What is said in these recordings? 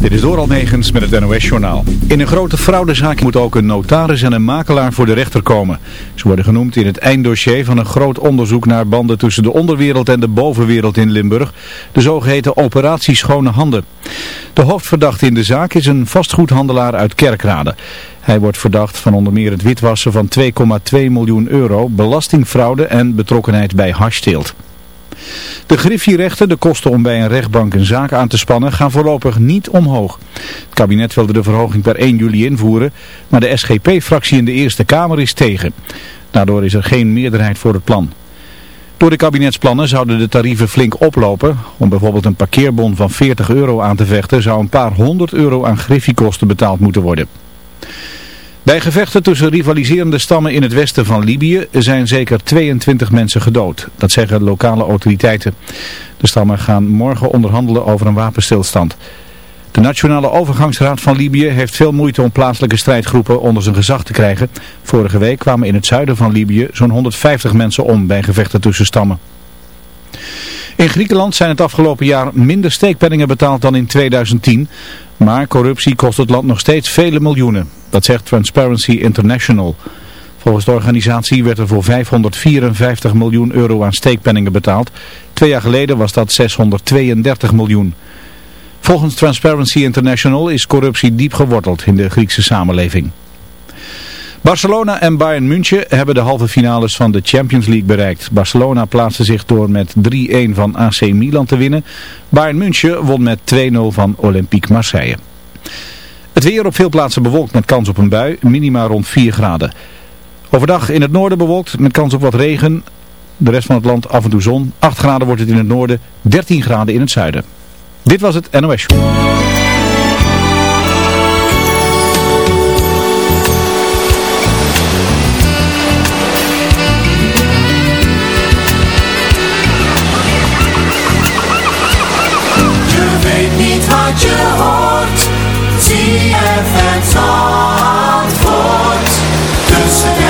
Dit is Doral Negens met het NOS-journaal. In een grote fraudezaak moet ook een notaris en een makelaar voor de rechter komen. Ze worden genoemd in het einddossier van een groot onderzoek naar banden tussen de onderwereld en de bovenwereld in Limburg. De zogeheten operatie Schone Handen. De hoofdverdachte in de zaak is een vastgoedhandelaar uit Kerkrade. Hij wordt verdacht van onder meer het witwassen van 2,2 miljoen euro, belastingfraude en betrokkenheid bij hashsteelt. De griffierechten, de kosten om bij een rechtbank een zaak aan te spannen, gaan voorlopig niet omhoog. Het kabinet wilde de verhoging per 1 juli invoeren, maar de SGP-fractie in de Eerste Kamer is tegen. Daardoor is er geen meerderheid voor het plan. Door de kabinetsplannen zouden de tarieven flink oplopen. Om bijvoorbeeld een parkeerbon van 40 euro aan te vechten zou een paar honderd euro aan griffiekosten betaald moeten worden. Bij gevechten tussen rivaliserende stammen in het westen van Libië zijn zeker 22 mensen gedood. Dat zeggen lokale autoriteiten. De stammen gaan morgen onderhandelen over een wapenstilstand. De Nationale Overgangsraad van Libië heeft veel moeite om plaatselijke strijdgroepen onder zijn gezag te krijgen. Vorige week kwamen in het zuiden van Libië zo'n 150 mensen om bij gevechten tussen stammen. In Griekenland zijn het afgelopen jaar minder steekpenningen betaald dan in 2010. Maar corruptie kost het land nog steeds vele miljoenen. Dat zegt Transparency International. Volgens de organisatie werd er voor 554 miljoen euro aan steekpenningen betaald. Twee jaar geleden was dat 632 miljoen. Volgens Transparency International is corruptie diep geworteld in de Griekse samenleving. Barcelona en Bayern München hebben de halve finales van de Champions League bereikt. Barcelona plaatste zich door met 3-1 van AC Milan te winnen. Bayern München won met 2-0 van Olympique Marseille. Het weer op veel plaatsen bewolkt met kans op een bui, minima rond 4 graden. Overdag in het noorden bewolkt met kans op wat regen. De rest van het land af en toe zon. 8 graden wordt het in het noorden, 13 graden in het zuiden. Dit was het NOS Show. Je hoort. ZFM Zandvoort. Tussen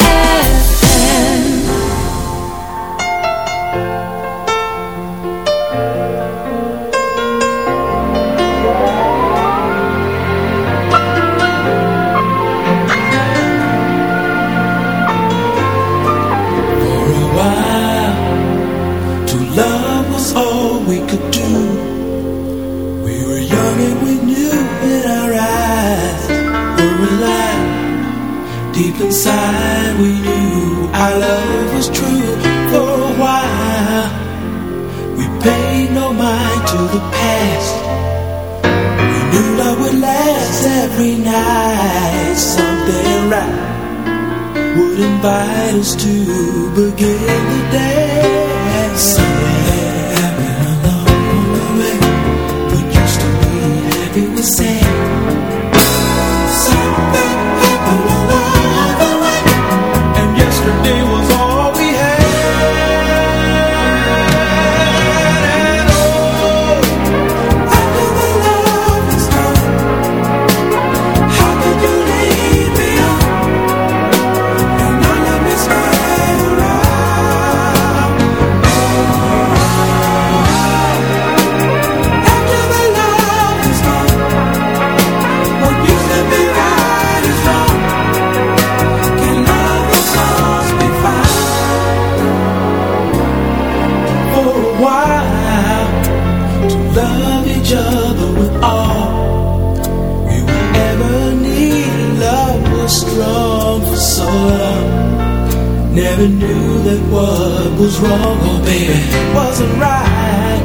wasn't right.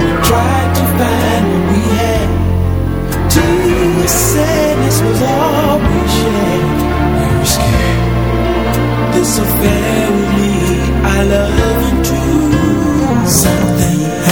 We tried to find what we had. Sadness was all we shared. We were scared. This affair with me, I love and. Something.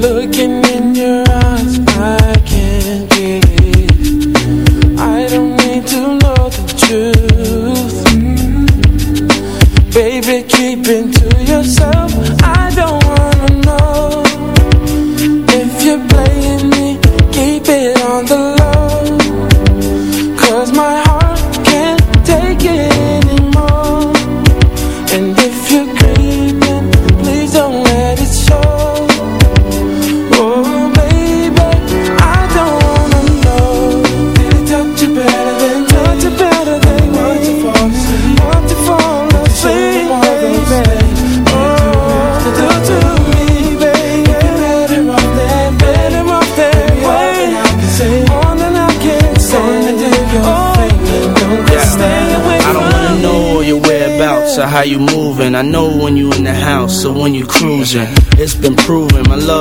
looking in your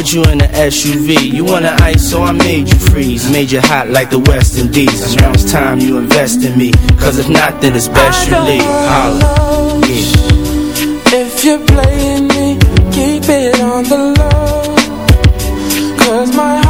Put you in an SUV You want an ice so I made you freeze. Made you hot like the West Indies. Now it's time you invest in me. Cause if not then it's best you leave. Holla. yeah. If you're playing me. Keep it on the low. Cause my heart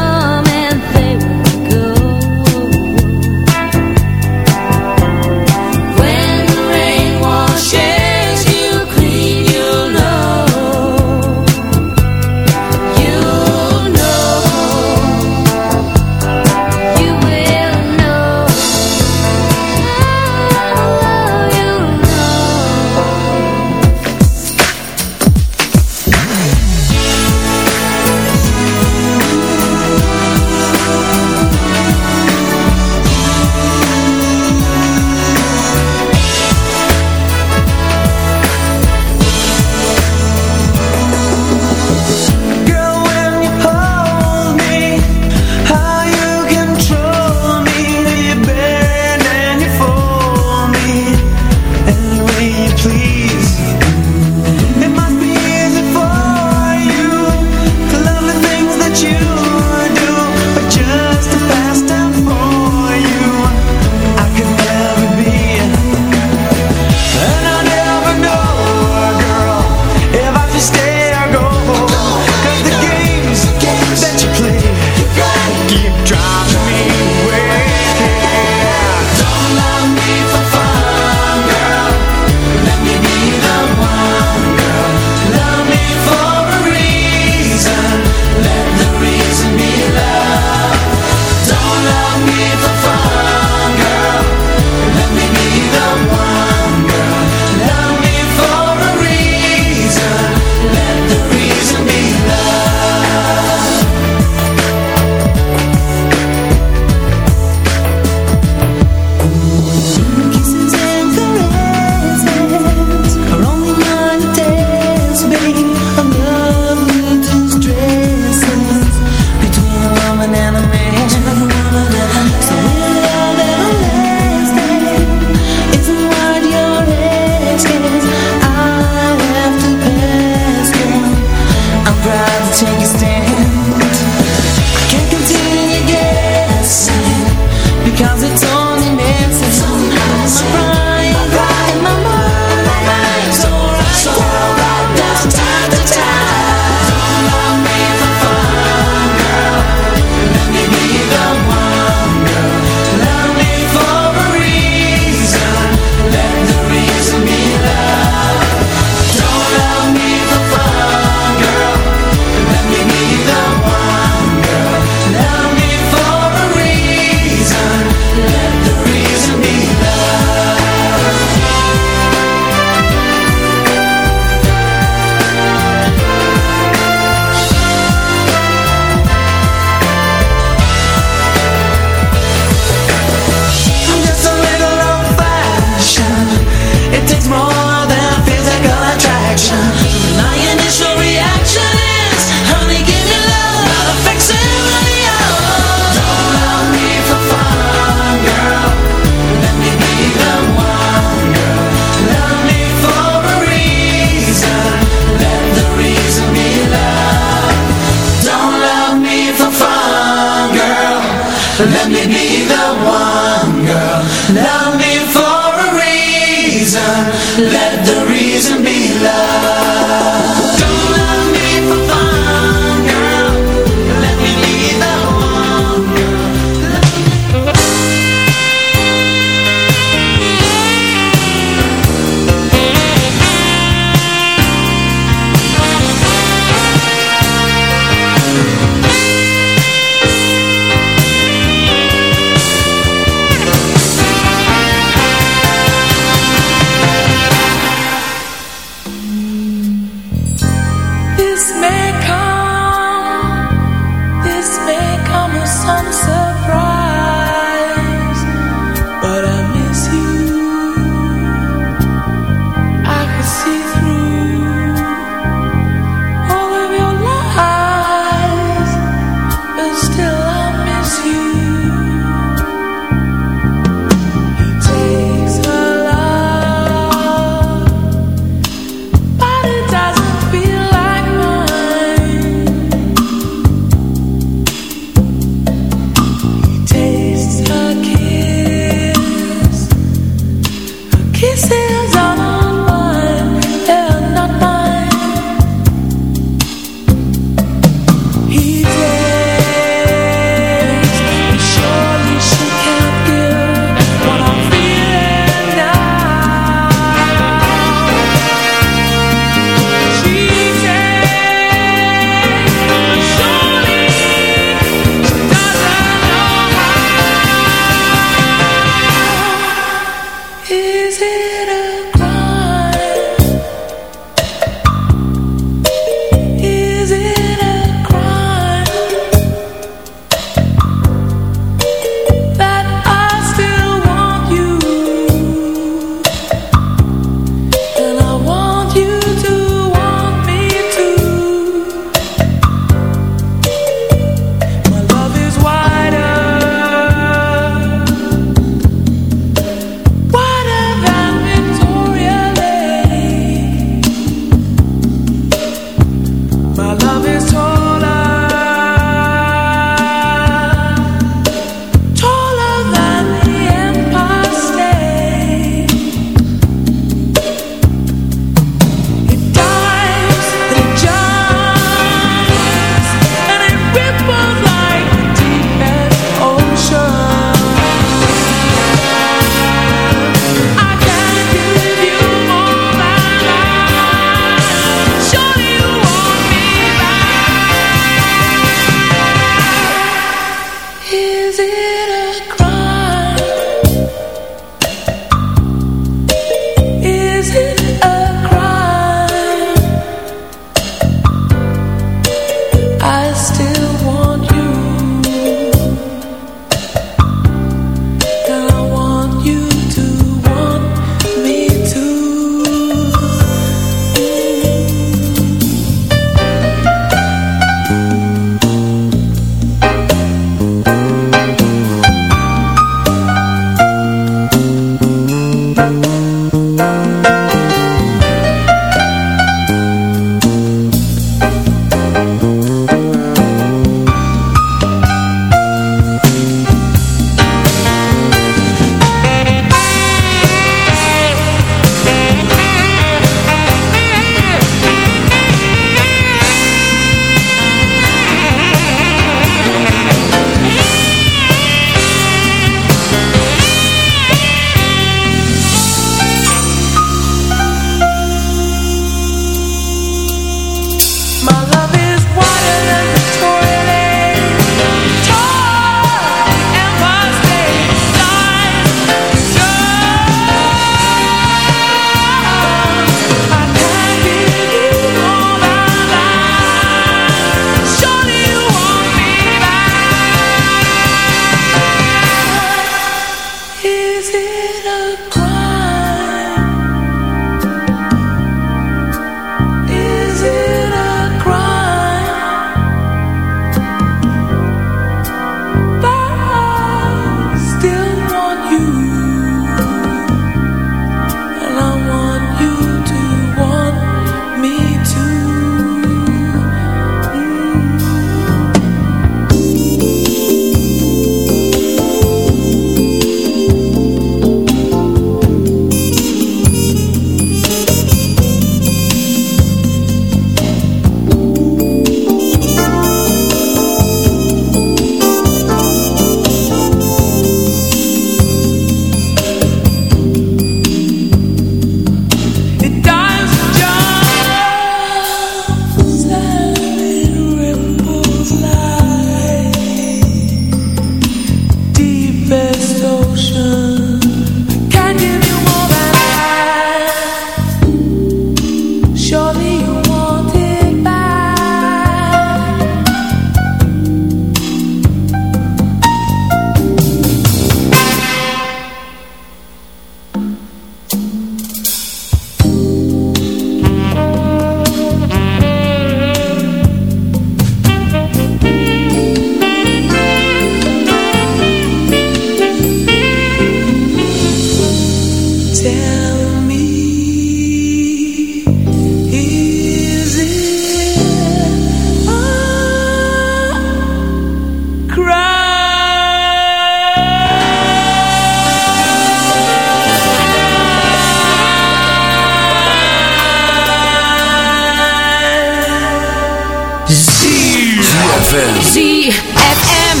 ZFM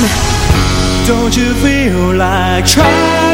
Don't you feel like trying?